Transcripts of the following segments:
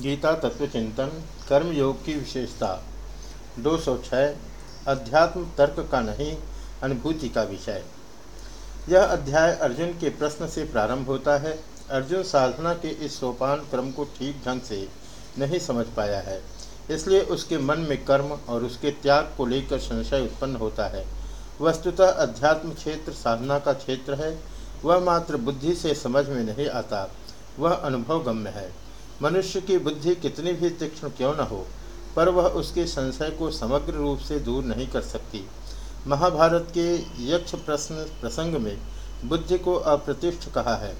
गीता तत्वचिंतन कर्मयोग की विशेषता 206 अध्यात्म तर्क का नहीं, अनुभूति का विषय। यह अध्याय अर्जुन के प्रश्न से प्रारंभ होता है। अर्जुन साधना के इस सोपान क्रम को ठीक ढंग से नहीं समझ पाया है। इसलिए उसके मन में कर्म और उसके त्याग को लेकर संशय उत्पन्न होता है। वस्तुतः अध्यात्म क्षेत्र साधना का क्षेत्र है। वह मात्र बुद्धि से समझ में नहीं आता। वह अनुभव गम्य है। मनुष्य की बुद्धि कितनी भी तीक्ष्ण क्यों न हो, पर वह उसके संशय को समग्र रूप से दूर नहीं कर सकती। महाभारत के यक्ष प्रश्न प्रसंग में बुद्धि को अप्रतिष्ठ कहा है।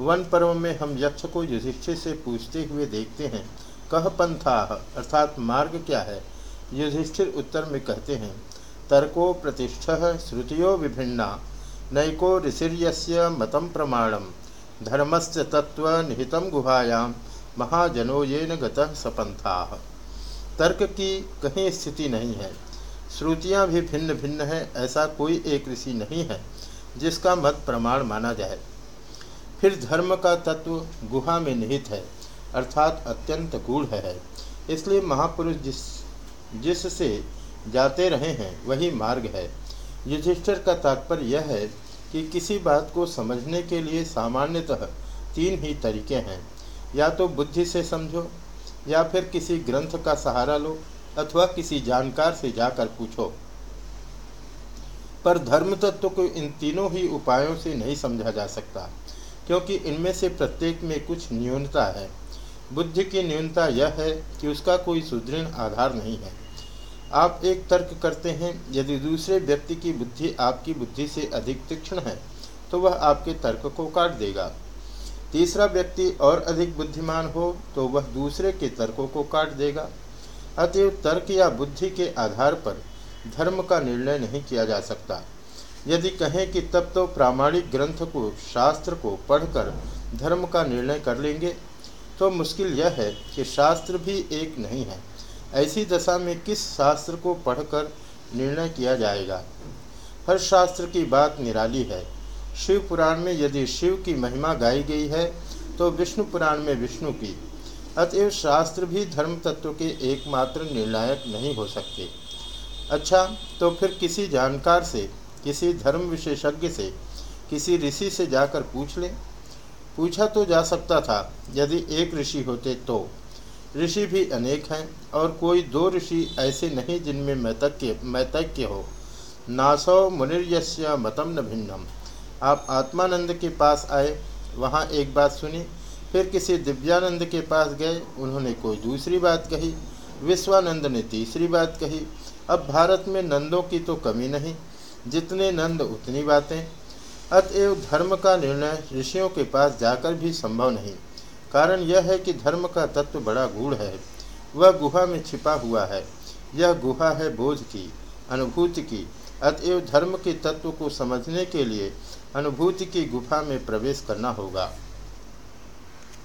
वन पर्व में हम यक्ष को युधिष्ठिर से पूछते हुए देखते हैं, कह पंथा, अर्थात मार्ग क्या है? युधिष्ठिर उत्तर में कहते हैं, तर्को प्रतिष्ठ श्रुतियो विभिन्ना, नैको ऋषिर्यस्य मतम प्रमाणम, धर्मस्य तत्व निहितम गुहायाम। महाजनो ये न गतः सपंथा तर्क की कहीं स्थिति नहीं है। श्रुतियाँ भी भिन्न भिन्न हैं, ऐसा कोई एक ऋषि नहीं है, जिसका मत प्रमाण माना जाए। फिर धर्म का तत्व गुहा में निहित है, अर्थात अत्यंत गूढ़ है। इसलिए महापुरुष जिस, जिससे जाते रहे हैं, वही मार्ग है। युधिष्ठिर का तात्पर्य यह है कि किसी बात को समझने के लिए सामान्यतः तीन ही तरीके हैं। या तो बुद्धि से समझो, या फिर किसी ग्रंथ का सहारा लो, अथवा किसी जानकार से जाकर पूछो। पर धर्म तत्व को इन तीनों ही उपायों से नहीं समझा जा सकता, क्योंकि इनमें से प्रत्येक में कुछ न्यूनता है। बुद्धि की न्यूनता यह है कि उसका कोई सुदृढ़ आधार नहीं है। आप एक तर्क करते हैं, यदि दूसरे व्यक्ति की बुद्धि आपकी बुद्धि से अधिक तीक्ष्ण है तो वह आपके तर्क को काट देगा। तीसरा व्यक्ति और अधिक बुद्धिमान हो तो वह दूसरे के तर्कों को काट देगा। अतएव तर्क या बुद्धि के आधार पर धर्म का निर्णय नहीं किया जा सकता। यदि कहें कि तब तो प्रामाणिक ग्रंथ को, शास्त्र को पढ़कर धर्म का निर्णय कर लेंगे तो मुश्किल यह है कि शास्त्र भी एक नहीं है। ऐसी दशा में किस शास्त्र को पढ़कर निर्णय किया जाएगा? हर शास्त्र की बात निराली है। शिव पुराण में यदि शिव की महिमा गाई गई है तो विष्णु पुराण में विष्णु की। अतएव शास्त्र भी धर्म तत्व के एकमात्र निर्णायक नहीं हो सकते। अच्छा तो फिर किसी जानकार से, किसी धर्म विशेषज्ञ से, किसी ऋषि से जाकर पूछ लें। पूछा तो जा सकता था, यदि एक ऋषि होते तो। ऋषि भी अनेक हैं, और कोई दो ऋषि ऐसे नहीं जिनमें मैतक्य मैतक्य हो। नासौ मुनिर्यस्य मतम न भिन्नम। आप आत्मानंद के पास आए, वहाँ एक बात सुनी, फिर किसी दिव्यानंद के पास गए, उन्होंने कोई दूसरी बात कही, विश्वानंद ने तीसरी बात कही। अब भारत में नंदों की तो कमी नहीं, जितने नंद उतनी बातें। अतएव धर्म का निर्णय ऋषियों के पास जाकर भी संभव नहीं। कारण यह है कि धर्म का तत्व बड़ा गूढ़ है। वह गुहा में छिपा हुआ है। यह गुहा है बोध की, अनुभूति की अतएव धर्म के तत्व को समझने के लिए अनुभूति की गुफा में प्रवेश करना होगा।